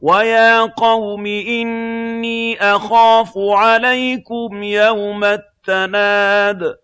وَيَا قَوْمِ إِنِّي أَخَافُ عَلَيْكُمْ يَوْمَ التَّنَادِ